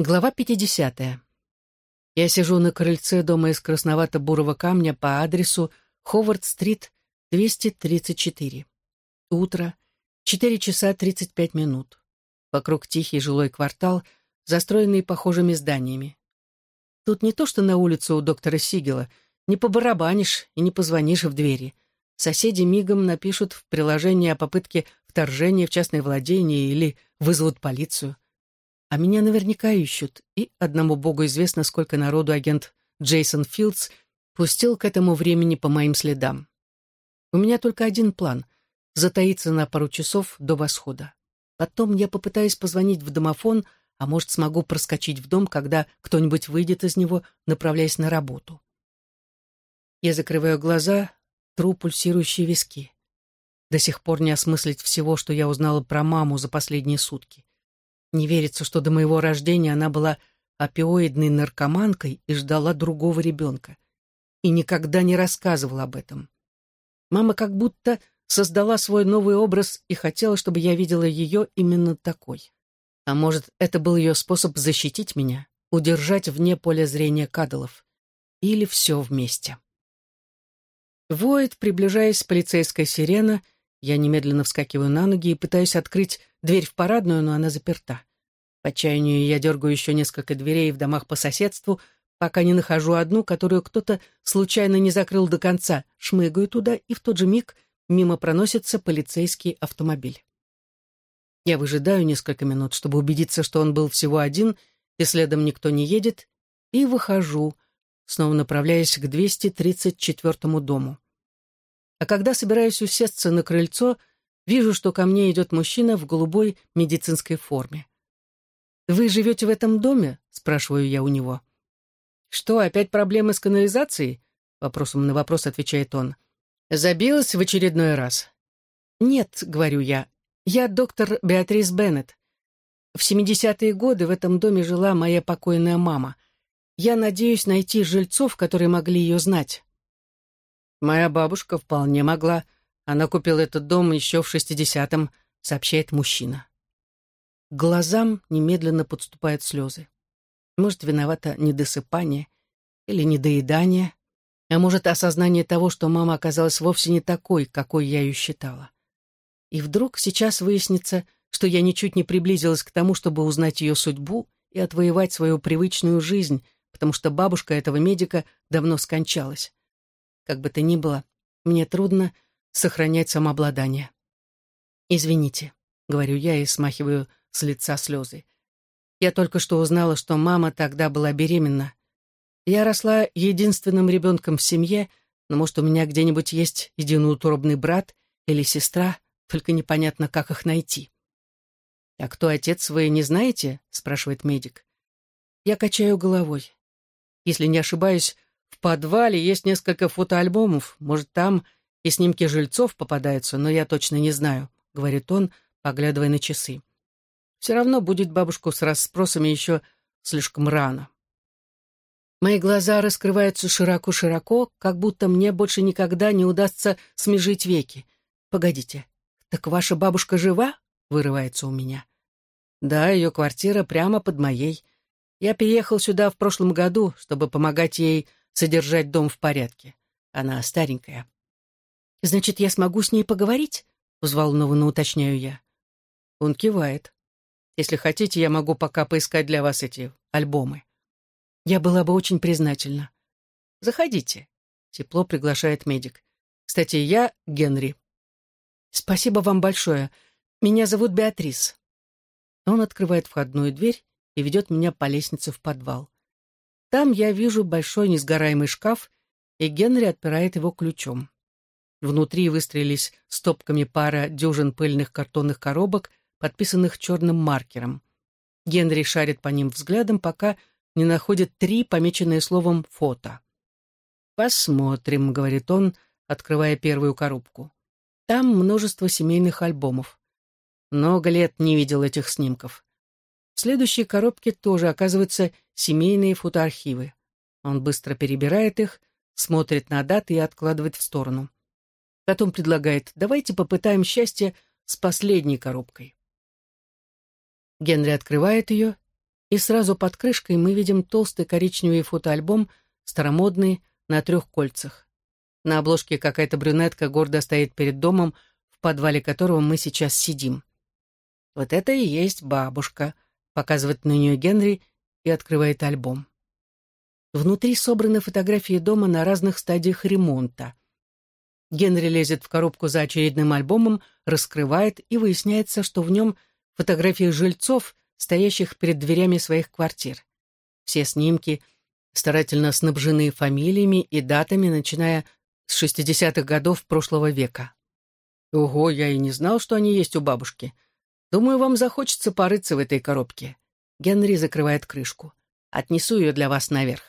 Глава 50. Я сижу на крыльце дома из красновато-бурого камня по адресу Ховард-стрит, 234. Утро, 4 часа 35 минут. Вокруг тихий жилой квартал, застроенный похожими зданиями. Тут не то, что на улицу у доктора Сигела, не побарабанишь и не позвонишь в двери. Соседи мигом напишут в приложении о попытке вторжения в частное владение или вызовут полицию. А меня наверняка ищут, и одному богу известно, сколько народу агент Джейсон Филдс пустил к этому времени по моим следам. У меня только один план — затаиться на пару часов до восхода. Потом я попытаюсь позвонить в домофон, а может, смогу проскочить в дом, когда кто-нибудь выйдет из него, направляясь на работу. Я закрываю глаза, тру пульсирующие виски. До сих пор не осмыслить всего, что я узнала про маму за последние сутки. Не верится, что до моего рождения она была опиоидной наркоманкой и ждала другого ребенка. И никогда не рассказывала об этом. Мама как будто создала свой новый образ и хотела, чтобы я видела ее именно такой. А может, это был ее способ защитить меня, удержать вне поля зрения кадалов. Или все вместе. Воет, приближаясь полицейская сирена, я немедленно вскакиваю на ноги и пытаюсь открыть дверь в парадную, но она заперта. В отчаянии я дергаю еще несколько дверей в домах по соседству, пока не нахожу одну, которую кто-то случайно не закрыл до конца, шмыгаю туда, и в тот же миг мимо проносится полицейский автомобиль. Я выжидаю несколько минут, чтобы убедиться, что он был всего один, и следом никто не едет, и выхожу, снова направляясь к 234-му дому. А когда собираюсь усесться на крыльцо, вижу, что ко мне идет мужчина в голубой медицинской форме. «Вы живете в этом доме?» — спрашиваю я у него. «Что, опять проблемы с канализацией?» — вопросом на вопрос отвечает он. «Забилась в очередной раз?» «Нет», — говорю я, — «я доктор Беатрис Беннет. В 70-е годы в этом доме жила моя покойная мама. Я надеюсь найти жильцов, которые могли ее знать». «Моя бабушка вполне могла. Она купила этот дом еще в 60-м», — сообщает мужчина. К глазам немедленно подступают слезы. Может, виновато недосыпание или недоедание, а может, осознание того, что мама оказалась вовсе не такой, какой я ее считала. И вдруг сейчас выяснится, что я ничуть не приблизилась к тому, чтобы узнать ее судьбу и отвоевать свою привычную жизнь, потому что бабушка этого медика давно скончалась. Как бы то ни было, мне трудно сохранять самообладание. «Извините», — говорю я и смахиваю с лица слезы. Я только что узнала, что мама тогда была беременна. Я росла единственным ребенком в семье, но, может, у меня где-нибудь есть единоутробный брат или сестра, только непонятно, как их найти. «А кто отец, вы не знаете?» — спрашивает медик. Я качаю головой. Если не ошибаюсь, в подвале есть несколько фотоальбомов, может, там и снимки жильцов попадаются, но я точно не знаю, — говорит он, поглядывая на часы. Все равно будет бабушку с расспросами еще слишком рано. Мои глаза раскрываются широко-широко, как будто мне больше никогда не удастся смежить веки. Погодите, так ваша бабушка жива? Вырывается у меня. Да, ее квартира прямо под моей. Я переехал сюда в прошлом году, чтобы помогать ей содержать дом в порядке. Она старенькая. Значит, я смогу с ней поговорить? Взволнованно уточняю я. Он кивает. Если хотите, я могу пока поискать для вас эти альбомы. Я была бы очень признательна. Заходите. Тепло приглашает медик. Кстати, я Генри. Спасибо вам большое. Меня зовут Беатрис. Он открывает входную дверь и ведет меня по лестнице в подвал. Там я вижу большой несгораемый шкаф, и Генри отпирает его ключом. Внутри выстроились стопками пара дюжин пыльных картонных коробок подписанных черным маркером. Генри шарит по ним взглядом, пока не находит три, помеченные словом «фото». «Посмотрим», — говорит он, открывая первую коробку. Там множество семейных альбомов. Много лет не видел этих снимков. В следующей коробке тоже оказываются семейные фотоархивы. Он быстро перебирает их, смотрит на даты и откладывает в сторону. Потом предлагает, давайте попытаем счастье с последней коробкой. Генри открывает ее и сразу под крышкой мы видим толстый коричневый фотоальбом, старомодный, на трех кольцах. На обложке какая-то брюнетка гордо стоит перед домом, в подвале которого мы сейчас сидим. «Вот это и есть бабушка», — показывает на нее Генри и открывает альбом. Внутри собраны фотографии дома на разных стадиях ремонта. Генри лезет в коробку за очередным альбомом, раскрывает, и выясняется, что в нем фотографии жильцов, стоящих перед дверями своих квартир. Все снимки старательно снабжены фамилиями и датами, начиная с 60-х годов прошлого века. Ого, я и не знал, что они есть у бабушки. Думаю, вам захочется порыться в этой коробке. Генри закрывает крышку. Отнесу ее для вас наверх.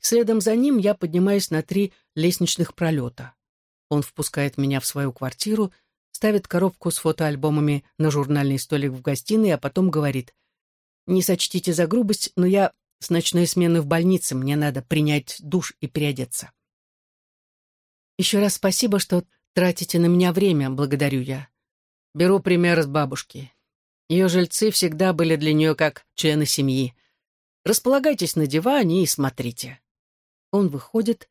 Следом за ним я поднимаюсь на три лестничных пролета. Он впускает меня в свою квартиру, ставит коробку с фотоальбомами на журнальный столик в гостиной, а потом говорит, «Не сочтите за грубость, но я с ночной смены в больнице, мне надо принять душ и переодеться». «Еще раз спасибо, что тратите на меня время, благодарю я. Беру пример с бабушки. Ее жильцы всегда были для нее как члены семьи. Располагайтесь на диване и смотрите». Он выходит,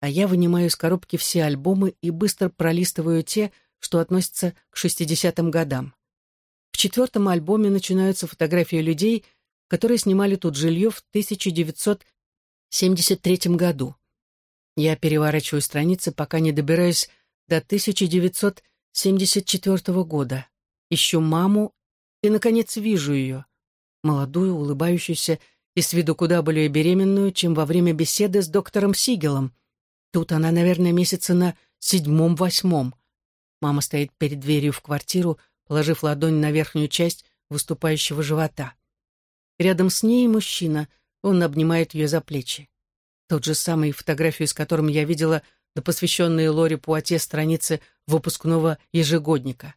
а я вынимаю из коробки все альбомы и быстро пролистываю те, что относятся к 60-м годам. В четвертом альбоме начинаются фотографии людей, которые снимали тут жилье в 1973 году. Я переворачиваю страницы, пока не добираюсь до 1974 года. Ищу маму и, наконец, вижу ее. Молодую, улыбающуюся и с виду куда более беременную, чем во время беседы с доктором Сигелом. Тут она, наверное, месяца на седьмом-восьмом. Мама стоит перед дверью в квартиру, положив ладонь на верхнюю часть выступающего живота. Рядом с ней мужчина, он обнимает ее за плечи. Тот же самый, фотографию с которым я видела на посвященной Лоре Пуате странице выпускного ежегодника.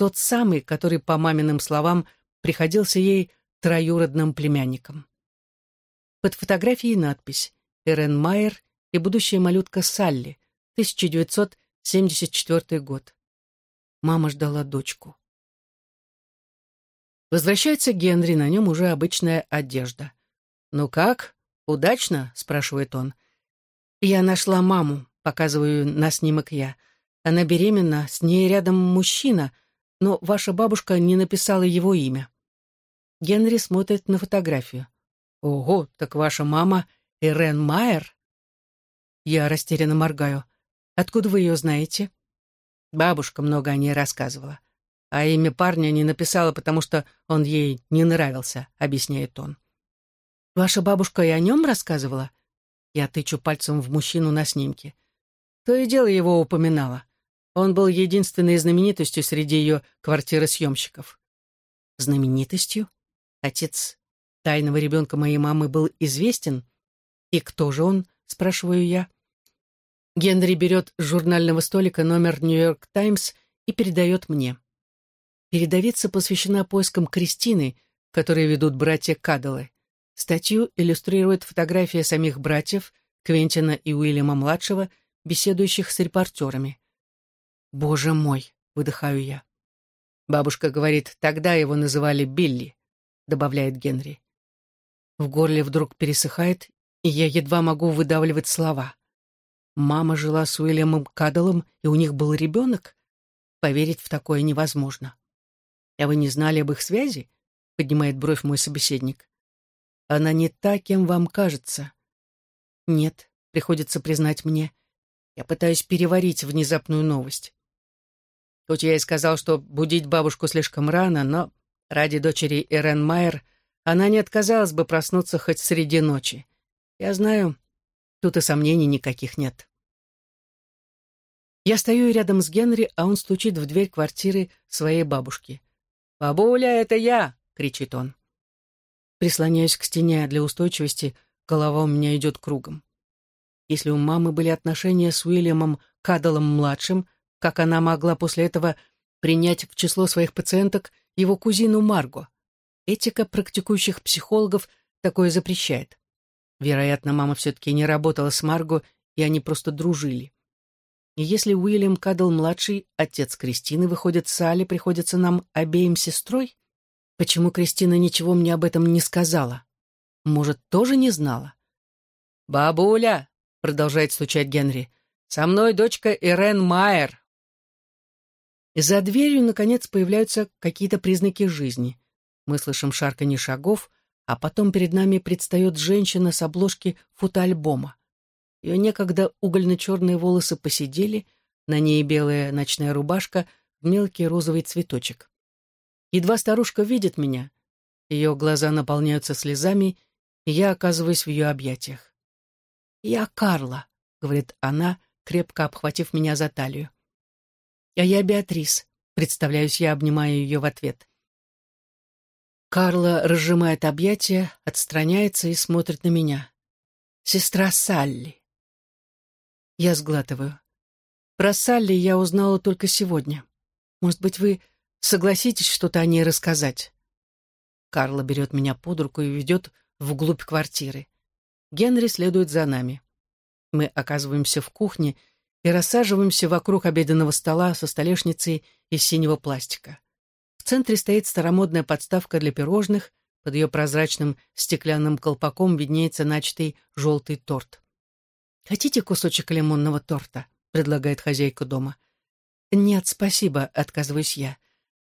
Тот самый, который, по маминым словам, приходился ей троюродным племянником. Под фотографией надпись «Эрен Майер и будущая малютка Салли, 1974 год». Мама ждала дочку. Возвращается Генри, на нем уже обычная одежда. «Ну как?» «Удачно?» — спрашивает он. «Я нашла маму», — показываю на снимок я. «Она беременна, с ней рядом мужчина, но ваша бабушка не написала его имя». Генри смотрит на фотографию. «Ого, так ваша мама Ирен Майер?» Я растерянно моргаю. «Откуда вы ее знаете?» Бабушка много о ней рассказывала. А имя парня не написала, потому что он ей не нравился, объясняет он. Ваша бабушка и о нем рассказывала? Я тычу пальцем в мужчину на снимке. То и дело его упоминала. Он был единственной знаменитостью среди ее квартиросъемщиков. Знаменитостью? Отец тайного ребенка моей мамы был известен? И кто же он, спрашиваю я. Генри берет с журнального столика номер «Нью-Йорк Таймс» и передает мне. Передовица посвящена поискам Кристины, которые ведут братья Каддалы. Статью иллюстрирует фотография самих братьев, Квентина и Уильяма-младшего, беседующих с репортерами. «Боже мой!» — выдыхаю я. Бабушка говорит, тогда его называли Билли, добавляет Генри. В горле вдруг пересыхает, и я едва могу выдавливать слова. Мама жила с Уильямом Кадалом, и у них был ребенок? Поверить в такое невозможно. «А вы не знали об их связи?» — поднимает бровь мой собеседник. Она не та, кем вам кажется. Нет, приходится признать мне. Я пытаюсь переварить внезапную новость. Хоть я и сказал, что будить бабушку слишком рано, но ради дочери Эрен Майер она не отказалась бы проснуться хоть среди ночи. Я знаю, тут и сомнений никаких нет. Я стою рядом с Генри, а он стучит в дверь квартиры своей бабушки. «Бабуля, это я!» — кричит он. Прислоняюсь к стене для устойчивости, голова у меня идет кругом. Если у мамы были отношения с Уильямом Кадалом-младшим, как она могла после этого принять в число своих пациенток его кузину Марго? Этика практикующих психологов такое запрещает. Вероятно, мама все-таки не работала с Марго, и они просто дружили. И если Уильям Кадл-младший, отец Кристины, выходит с Али, приходится нам обеим сестрой, Почему Кристина ничего мне об этом не сказала? Может, тоже не знала? «Бабуля!» — продолжает стучать Генри. «Со мной дочка Ирен Майер». За дверью, наконец, появляются какие-то признаки жизни. Мы слышим шарканье шагов, а потом перед нами предстает женщина с обложки фотоальбома. Ее некогда угольно-черные волосы посидели, на ней белая ночная рубашка мелкий розовый цветочек. Едва старушка видит меня, ее глаза наполняются слезами, и я оказываюсь в ее объятиях. «Я Карла», — говорит она, крепко обхватив меня за талию. «А я Беатрис», — представляюсь я, обнимая ее в ответ. Карла разжимает объятия, отстраняется и смотрит на меня. «Сестра Салли». Я сглатываю. Про Салли я узнала только сегодня. Может быть, вы согласитесь что-то о ней рассказать?» Карла берет меня под руку и ведет вглубь квартиры. Генри следует за нами. Мы оказываемся в кухне и рассаживаемся вокруг обеденного стола со столешницей из синего пластика. В центре стоит старомодная подставка для пирожных, под ее прозрачным стеклянным колпаком виднеется начатый желтый торт. «Хотите кусочек лимонного торта?» — предлагает хозяйка дома. «Нет, спасибо», — отказываюсь я.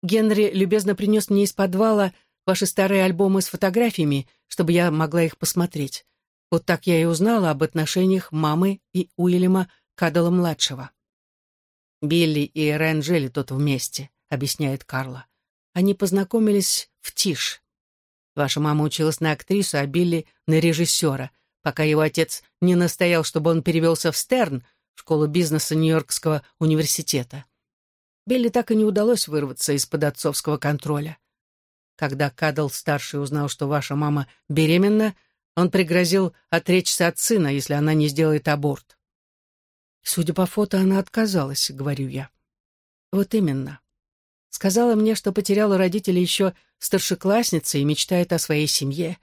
«Генри любезно принес мне из подвала ваши старые альбомы с фотографиями, чтобы я могла их посмотреть. Вот так я и узнала об отношениях мамы и Уильяма Каддала-младшего». «Билли и Рен жили тут вместе», — объясняет Карла. «Они познакомились в Тиш. Ваша мама училась на актрису, а Билли — на режиссера, пока его отец не настоял, чтобы он перевелся в Стерн, школу бизнеса Нью-Йоркского университета. Билли так и не удалось вырваться из-под отцовского контроля. Когда Кадл-старший узнал, что ваша мама беременна, он пригрозил отречься от сына, если она не сделает аборт. Судя по фото, она отказалась, говорю я. Вот именно. Сказала мне, что потеряла родителей еще старшеклассницей и мечтает о своей семье.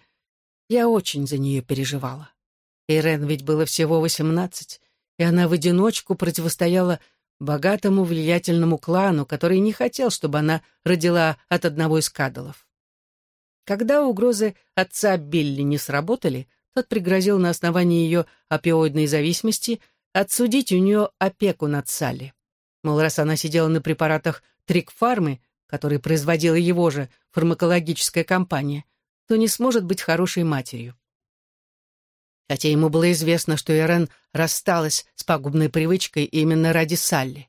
Я очень за нее переживала. Ирен ведь было всего восемнадцать, и она в одиночку противостояла богатому влиятельному клану, который не хотел, чтобы она родила от одного из кадалов. Когда угрозы отца Билли не сработали, тот пригрозил на основании ее опиоидной зависимости отсудить у нее опеку над Салли. Мол, раз она сидела на препаратах Трикфармы, которые производила его же фармакологическая компания, то не сможет быть хорошей матерью хотя ему было известно, что Ирен рассталась с пагубной привычкой именно ради Салли.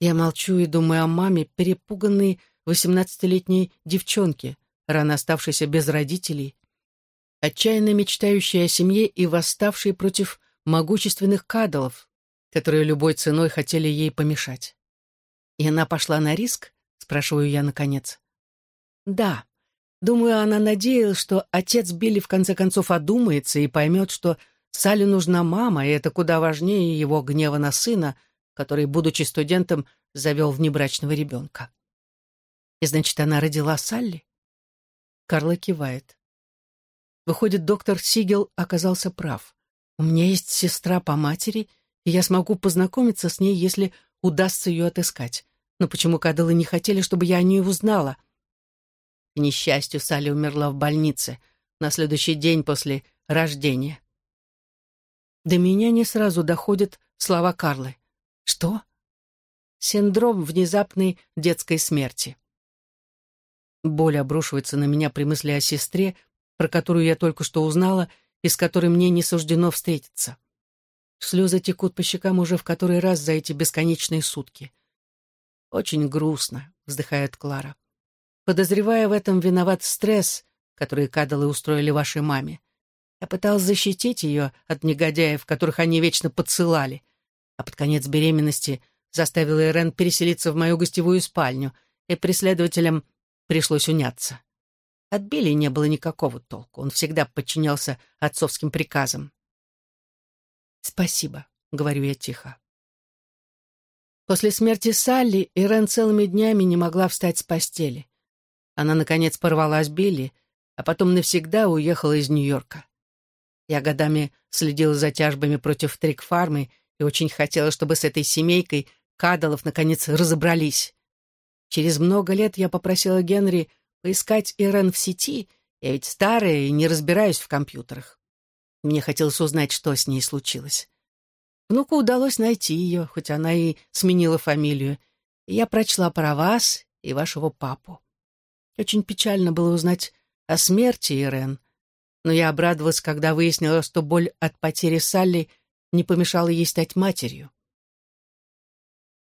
Я молчу и думаю о маме, перепуганной восемнадцатилетней девчонке, рано оставшейся без родителей, отчаянно мечтающей о семье и восставшей против могущественных кадалов, которые любой ценой хотели ей помешать. И она пошла на риск, спрашиваю я наконец. Да, Думаю, она надеялась, что отец Билли в конце концов одумается и поймет, что Салли нужна мама, и это куда важнее его гнева на сына, который, будучи студентом, завел внебрачного ребенка. И значит, она родила Салли? Карла кивает. Выходит, доктор Сигел оказался прав. У меня есть сестра по матери, и я смогу познакомиться с ней, если удастся ее отыскать. Но почему Кадылы не хотели, чтобы я о ней узнала? — к несчастью, Салли умерла в больнице на следующий день после рождения. До меня не сразу доходят слова Карлы. Что? Синдром внезапной детской смерти. Боль обрушивается на меня при мысли о сестре, про которую я только что узнала и с которой мне не суждено встретиться. Слезы текут по щекам уже в который раз за эти бесконечные сутки. «Очень грустно», — вздыхает Клара. Подозревая в этом виноват стресс, который кадалы устроили вашей маме. Я пытался защитить ее от негодяев, которых они вечно подсылали, а под конец беременности заставил Ирен переселиться в мою гостевую спальню, и преследователям пришлось уняться. От Билли не было никакого толку, он всегда подчинялся отцовским приказам. «Спасибо», — говорю я тихо. После смерти Салли Ирен целыми днями не могла встать с постели. Она, наконец, порвалась Билли, а потом навсегда уехала из Нью-Йорка. Я годами следила за тяжбами против Трикфармы и очень хотела, чтобы с этой семейкой Кадалов, наконец, разобрались. Через много лет я попросила Генри поискать Ирен в сети, я ведь старая и не разбираюсь в компьютерах. Мне хотелось узнать, что с ней случилось. Внуку удалось найти ее, хоть она и сменила фамилию, и я прочла про вас и вашего папу. Очень печально было узнать о смерти Ирен, но я обрадовалась, когда выяснила, что боль от потери Салли не помешала ей стать матерью.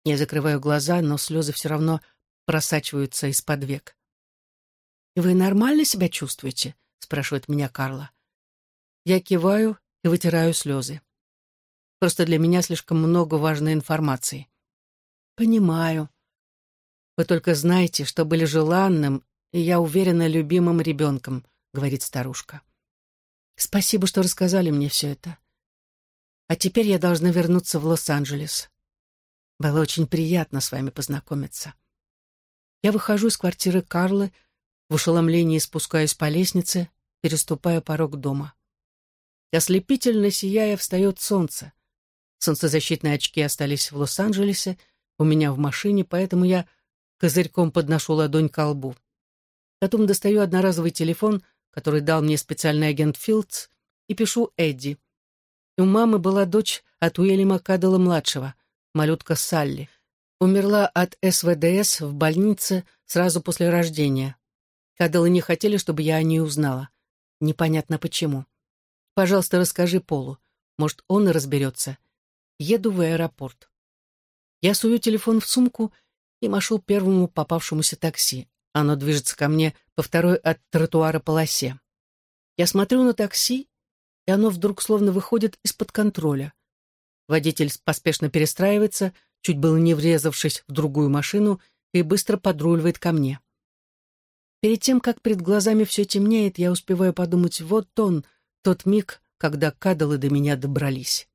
Я закрываю глаза, но слезы все равно просачиваются из-под век. «Вы нормально себя чувствуете?» — спрашивает меня Карла. Я киваю и вытираю слезы. Просто для меня слишком много важной информации. «Понимаю. Вы только знаете, что были желанным и, я уверена, любимым ребенком», — говорит старушка. «Спасибо, что рассказали мне все это. А теперь я должна вернуться в Лос-Анджелес. Было очень приятно с вами познакомиться. Я выхожу из квартиры Карлы, в ошеломлении спускаюсь по лестнице, переступая порог дома. Ослепительно сияя, встает солнце. Солнцезащитные очки остались в Лос-Анджелесе, у меня в машине, поэтому я козырьком подношу ладонь к лбу. Потом достаю одноразовый телефон, который дал мне специальный агент Филдс, и пишу Эдди. У мамы была дочь от Уильяма Каддала-младшего малютка Салли. Умерла от СВДС в больнице сразу после рождения. Кадделы не хотели, чтобы я о ней узнала. Непонятно почему. Пожалуйста, расскажи Полу. Может, он и разберется. Еду в аэропорт. Я сую телефон в сумку и машу первому попавшемуся такси. Оно движется ко мне по второй от тротуара полосе. Я смотрю на такси, и оно вдруг словно выходит из-под контроля. Водитель поспешно перестраивается, чуть было не врезавшись в другую машину, и быстро подруливает ко мне. Перед тем, как перед глазами все темнеет, я успеваю подумать, вот он, тот миг, когда кадалы до меня добрались.